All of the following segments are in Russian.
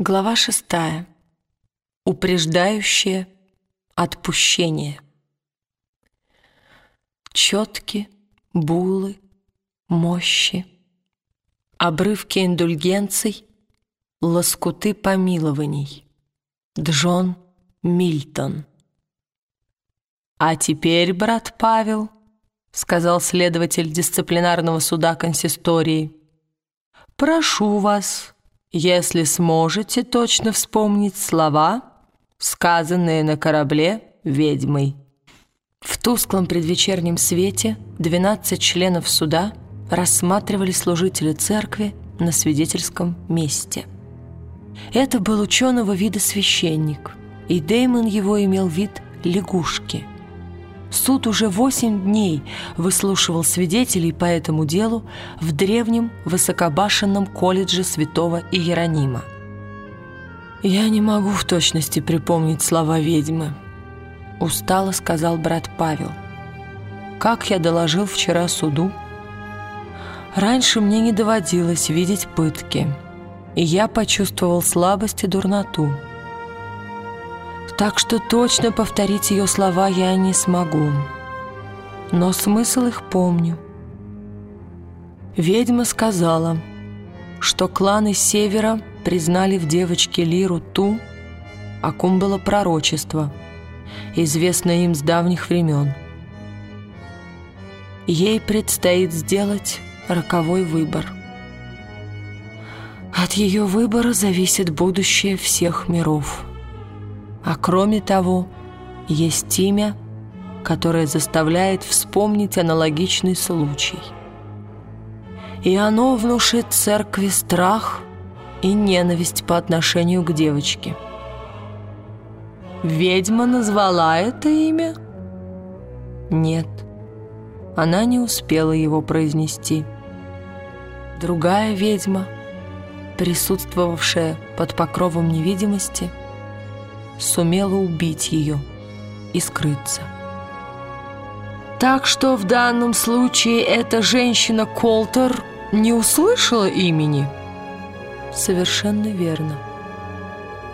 Глава шестая. Упреждающее отпущение. Четки, булы, мощи, обрывки индульгенций, лоскуты помилований. Джон Мильтон. «А теперь, брат Павел», — сказал следователь дисциплинарного суда консистории, «прошу вас, если сможете точно вспомнить слова, сказанные на корабле ведьмой». В тусклом предвечернем свете 12 членов суда рассматривали служителя церкви на свидетельском месте. Это был ученого вида священник, и Деймон его имел вид лягушки – Суд уже восемь дней выслушивал свидетелей по этому делу в древнем высокобашенном колледже святого Иеронима. «Я не могу в точности припомнить слова ведьмы», — устало сказал брат Павел. «Как я доложил вчера суду, раньше мне не доводилось видеть пытки, и я почувствовал слабость и дурноту» так что точно повторить ее слова я не смогу. Но смысл их помню. Ведьма сказала, что кланы Севера признали в девочке Лиру ту, о ком было пророчество, известное им с давних времен. Ей предстоит сделать роковой выбор. От ее выбора зависит будущее всех миров. А кроме того, есть имя, которое заставляет вспомнить аналогичный случай. И оно внушит церкви страх и ненависть по отношению к девочке. Ведьма назвала это имя? Нет, она не успела его произнести. Другая ведьма, присутствовавшая под покровом невидимости, сумела убить ее и скрыться. Так что в данном случае эта женщина Колтер не услышала имени? Совершенно верно.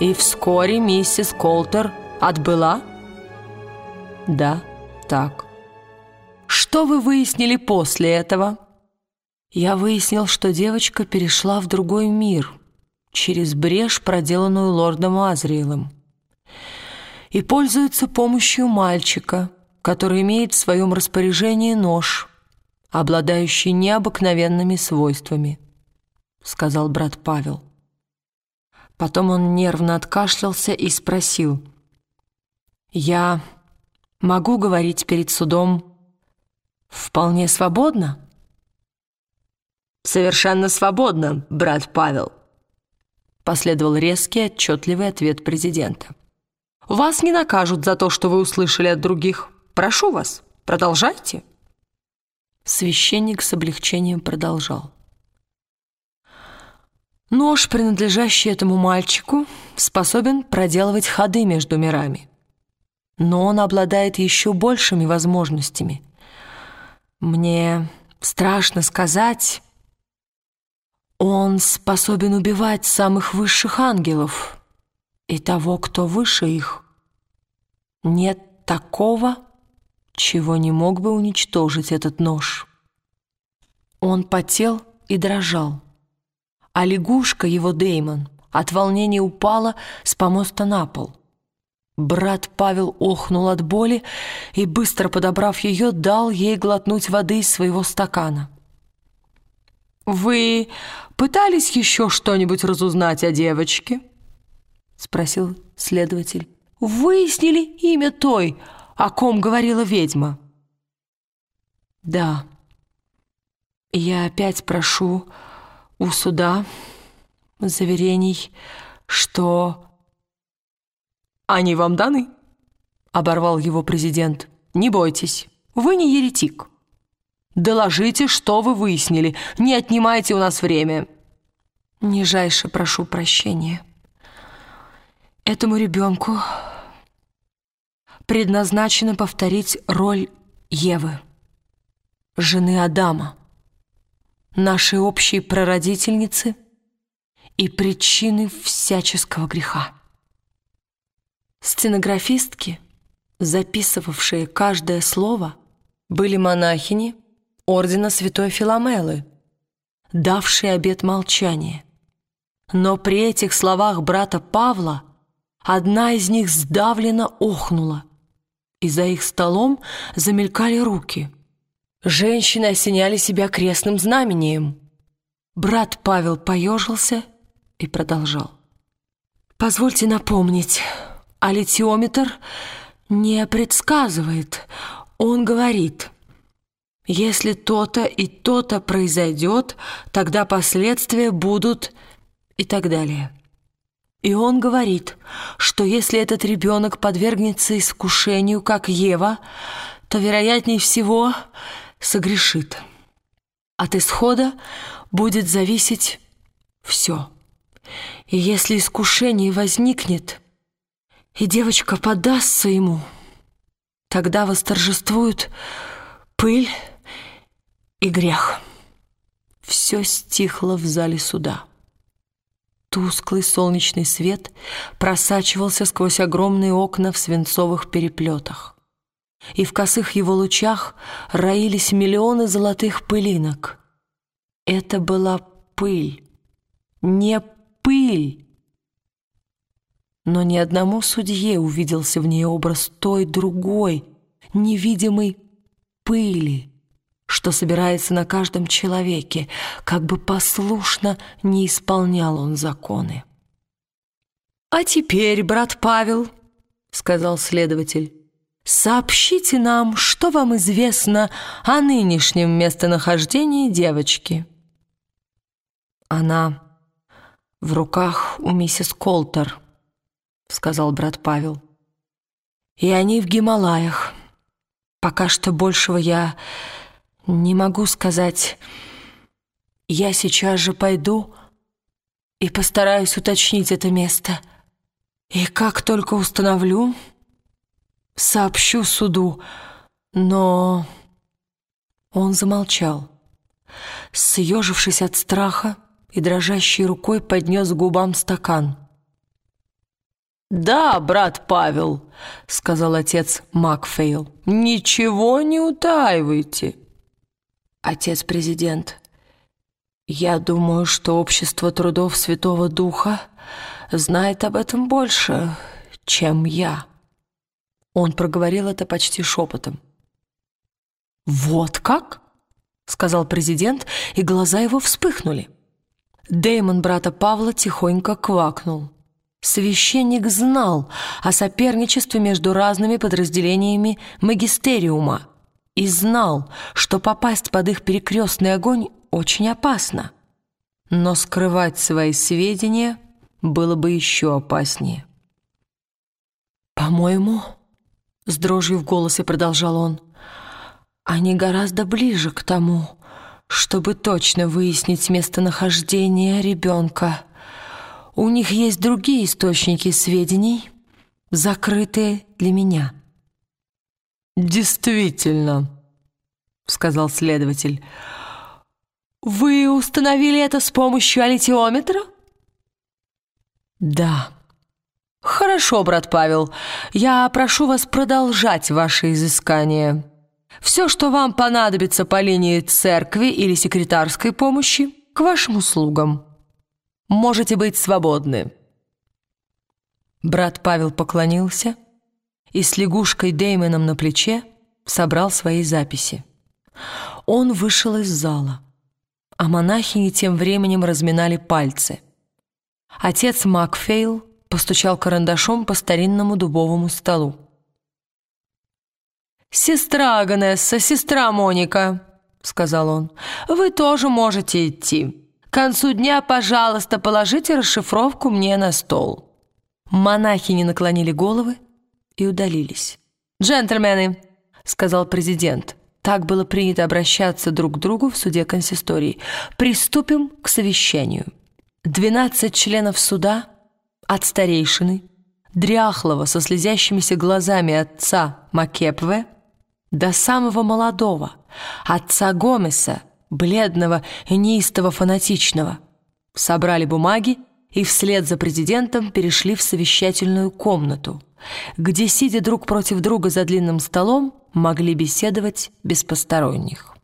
И вскоре миссис Колтер отбыла? Да, так. Что вы выяснили после этого? Я выяснил, что девочка перешла в другой мир через брешь, проделанную лордом Азриэлом и пользуется помощью мальчика, который имеет в своем распоряжении нож, обладающий необыкновенными свойствами, сказал брат Павел. Потом он нервно откашлялся и спросил, «Я могу говорить перед судом вполне свободно?» «Совершенно свободно, брат Павел», последовал резкий, отчетливый ответ президента. Вас не накажут за то, что вы услышали от других. Прошу вас, продолжайте». Священник с облегчением продолжал. Нож, принадлежащий этому мальчику, способен проделывать ходы между мирами. Но он обладает еще большими возможностями. Мне страшно сказать, он способен убивать самых высших ангелов, и того, кто выше их. Нет такого, чего не мог бы уничтожить этот нож. Он потел и дрожал, а лягушка его Деймон от волнения упала с помоста на пол. Брат Павел охнул от боли и, быстро подобрав ее, дал ей глотнуть воды из своего стакана. «Вы пытались еще что-нибудь разузнать о девочке?» — спросил следователь. «Выяснили имя той, о ком говорила ведьма?» «Да. Я опять прошу у суда заверений, что...» «Они вам даны?» — оборвал его президент. «Не бойтесь, вы не еретик. Доложите, что вы выяснили. Не отнимайте у нас время». «Нижайше прошу прощения». Этому ребенку предназначено повторить роль Евы, жены Адама, нашей общей прародительницы и причины всяческого греха. Стенографистки, записывавшие каждое слово, были монахини ордена Святой Филомелы, давшие обет молчания. Но при этих словах брата Павла одна из них сдавленно охнула, и за их столом замелькали руки. Женщины осеняли себя крестным знамением. Брат Павел поежился и продолжал. «Позвольте напомнить, алитиометр не предсказывает. Он говорит, если то-то и то-то произойдет, тогда последствия будут и так далее. И он говорит, что если этот ребенок подвергнется искушению, как Ева, то, вероятнее всего, согрешит. От исхода будет зависеть все. И если искушение возникнет, и девочка подастся ему, тогда восторжествует пыль и грех. Все стихло в зале суда. Тусклый солнечный свет просачивался сквозь огромные окна в свинцовых переплетах. И в косых его лучах роились миллионы золотых пылинок. Это была пыль, не пыль. Но ни одному судье увиделся в ней образ той другой, невидимой пыли что собирается на каждом человеке, как бы послушно не исполнял он законы. «А теперь, брат Павел», — сказал следователь, «сообщите нам, что вам известно о нынешнем местонахождении девочки». «Она в руках у миссис Колтер», — сказал брат Павел. «И они в Гималаях. Пока что большего я не могу сказать. Я сейчас же пойду и постараюсь уточнить это место. И как только установлю, сообщу суду. Но он замолчал. Съежившись от страха и дрожащей рукой поднес к губам стакан. «Да, брат Павел», — сказал отец Макфейл, — «ничего не утаивайте». Отец-президент, я думаю, что общество трудов Святого Духа знает об этом больше, чем я. Он проговорил это почти шепотом. «Вот как?» — сказал президент, и глаза его вспыхнули. Дэймон брата Павла тихонько квакнул. Священник знал о соперничестве между разными подразделениями магистериума и знал, что попасть под их перекрестный огонь очень опасно. Но скрывать свои сведения было бы еще опаснее. «По-моему», — с дрожью в голосе продолжал он, «они гораздо ближе к тому, чтобы точно выяснить местонахождение ребенка. У них есть другие источники сведений, закрытые для меня». «Действительно», — сказал следователь. «Вы установили это с помощью алитиометра?» «Да». «Хорошо, брат Павел, я прошу вас продолжать ваши изыскания. Все, что вам понадобится по линии церкви или секретарской помощи, к вашим услугам. Можете быть свободны». Брат Павел поклонился и с лягушкой Деймоном на плече собрал свои записи. Он вышел из зала, а монахини тем временем разминали пальцы. Отец Макфейл постучал карандашом по старинному дубовому столу. «Сестра Агнесса, сестра Моника», — сказал он, — «вы тоже можете идти. К концу дня, пожалуйста, положите расшифровку мне на стол». Монахини наклонили головы, и удалились. «Джентльмены», — сказал президент, так было принято обращаться друг к другу в суде консистории, «приступим к совещанию. Двенадцать членов суда от старейшины, дряхлого со слезящимися глазами отца Макепве до самого молодого, отца Гомеса, бледного и неистово фанатичного, собрали бумаги и вслед за президентом перешли в совещательную комнату, где, сидя друг против друга за длинным столом, могли беседовать без посторонних.